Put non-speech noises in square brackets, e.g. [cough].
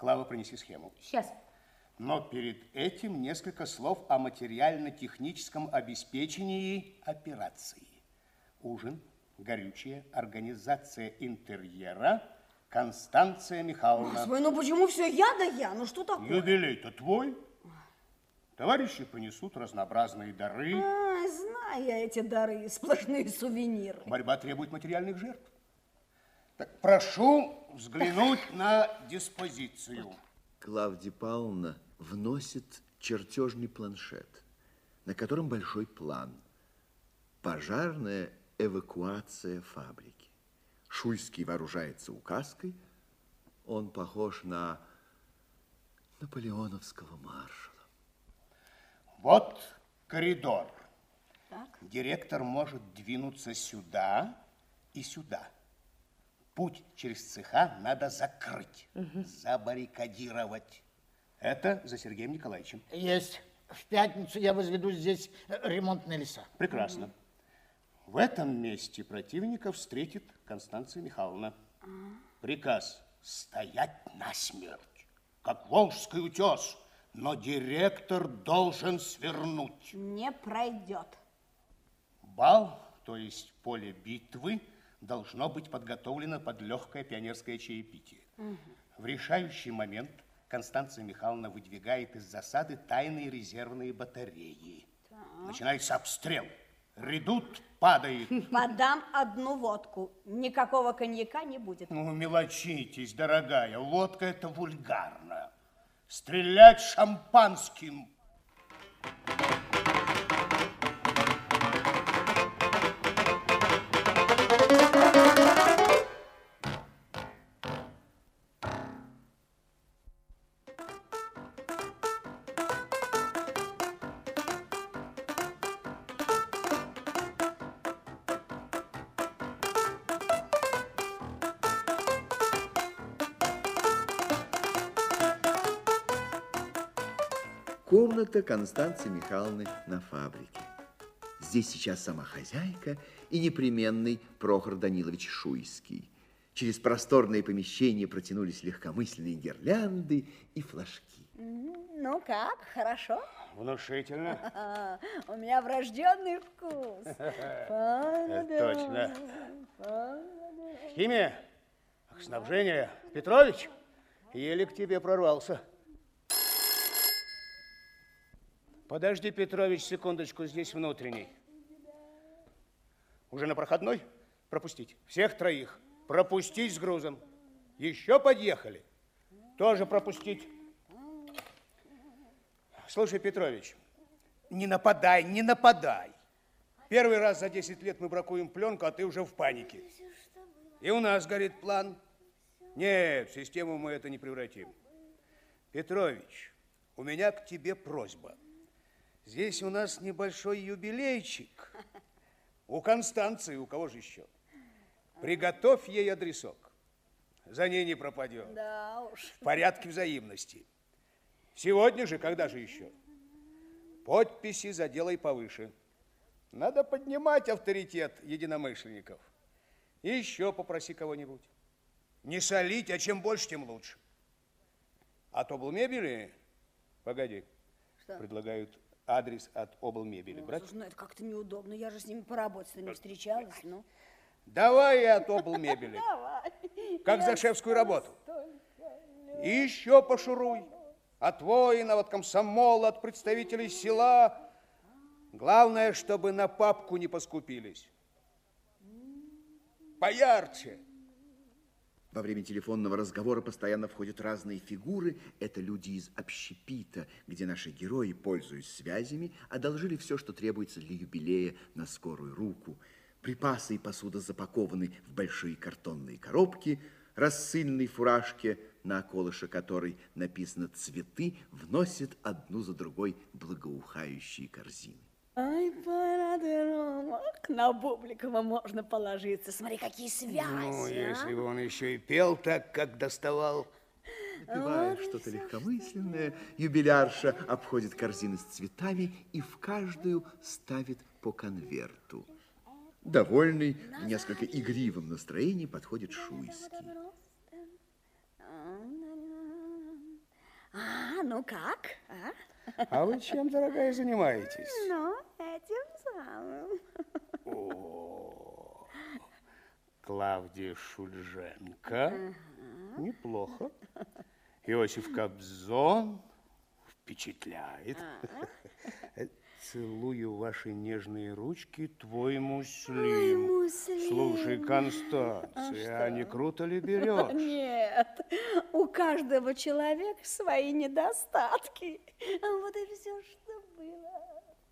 Клава, принеси схему. Сейчас. Но перед этим несколько слов о материально-техническом обеспечении операции. Ужин, горючее, организация интерьера, Констанция Михайловна. Господи, ну почему все я да я? Ну что такое? Юбилей-то твой. Товарищи понесут разнообразные дары. А, знаю я эти дары, сплошные сувениры. Борьба требует материальных жертв. Так, прошу взглянуть на диспозицию. Клавдия Павловна вносит чертежный планшет, на котором большой план. Пожарная эвакуация фабрики. Шуйский вооружается указкой. Он похож на наполеоновского маршала. Вот коридор. Так. Директор может двинуться сюда и сюда. Путь через цеха надо закрыть, забаррикадировать. Это за Сергеем Николаевичем. Есть. В пятницу я возведу здесь ремонтные леса. Прекрасно. В этом месте противника встретит Констанция Михайловна. Приказ стоять насмерть, как волжский утес, но директор должен свернуть. Не пройдет. Бал, то есть поле битвы, должно быть подготовлено под легкое пионерское чаепитие. В решающий момент Констанция Михайловна выдвигает из засады тайные резервные батареи. Начинается обстрел. Редут падает. [laughs] Подам одну водку. Никакого коньяка не будет. Ну, мелочитесь, дорогая. Водка это вульгарно. Стрелять шампанским. Комната Констанции Михайловны на фабрике. Здесь сейчас сама хозяйка и непременный Прохор Данилович Шуйский. Через просторные помещения протянулись легкомысленные гирлянды и флажки. Ну как, хорошо? Внушительно. [laughs] У меня врожденный вкус. [laughs] Точно. Химия, снабжение. Петрович, еле к тебе прорвался. Подожди, Петрович, секундочку, здесь внутренний. Уже на проходной? Пропустить. Всех троих. Пропустить с грузом. Еще подъехали. Тоже пропустить. Слушай, Петрович, не нападай, не нападай. Первый раз за 10 лет мы бракуем пленку, а ты уже в панике. И у нас горит план. Нет, в систему мы это не превратим. Петрович, у меня к тебе просьба. Здесь у нас небольшой юбилейчик. У Констанции, у кого же еще? Приготовь ей адресок. За ней не пропадет. Да уж. В порядке взаимности. Сегодня же, когда же еще? Подписи заделай повыше. Надо поднимать авторитет единомышленников. И еще попроси кого-нибудь. Не солить, а чем больше, тем лучше. А то был мебели? Погоди. Что? Предлагают адрес от облмебели. Брать? Слушай, ну это как-то неудобно. Я же с ними поработать не встречалась. Ну, Давай от облмебели. [laughs] давай. Как за шефскую работу. И еще пошуруй. От воинов, от комсомола, от представителей села. Главное, чтобы на папку не поскупились. Поярче. Во время телефонного разговора постоянно входят разные фигуры. Это люди из общепита, где наши герои, пользуясь связями, одолжили все, что требуется для юбилея на скорую руку. Припасы и посуда запакованы в большие картонные коробки, рассыльной фуражке, на околыше которой написано «Цветы», вносят одну за другой благоухающие корзины. Ай, парадерок, на Бубликова можно положиться. Смотри, какие связи, Ну, а. если бы он еще и пел так, как доставал. Напевая что-то легкомысленное, юбилярша обходит корзины с цветами и в каждую ставит по конверту. Довольный, в несколько игривом настроении подходит Шуйский. А, ну как? А? А вы чем, дорогая, занимаетесь? Ну, этим самым. О, Клавдия Шульженко. Неплохо. Иосиф Кобзон впечатляет. Целую ваши нежные ручки, твой муслим. муслим. Слушай, Констанция, а, не круто ли берешь? Нет, у каждого человека свои недостатки. Вот и все, что было.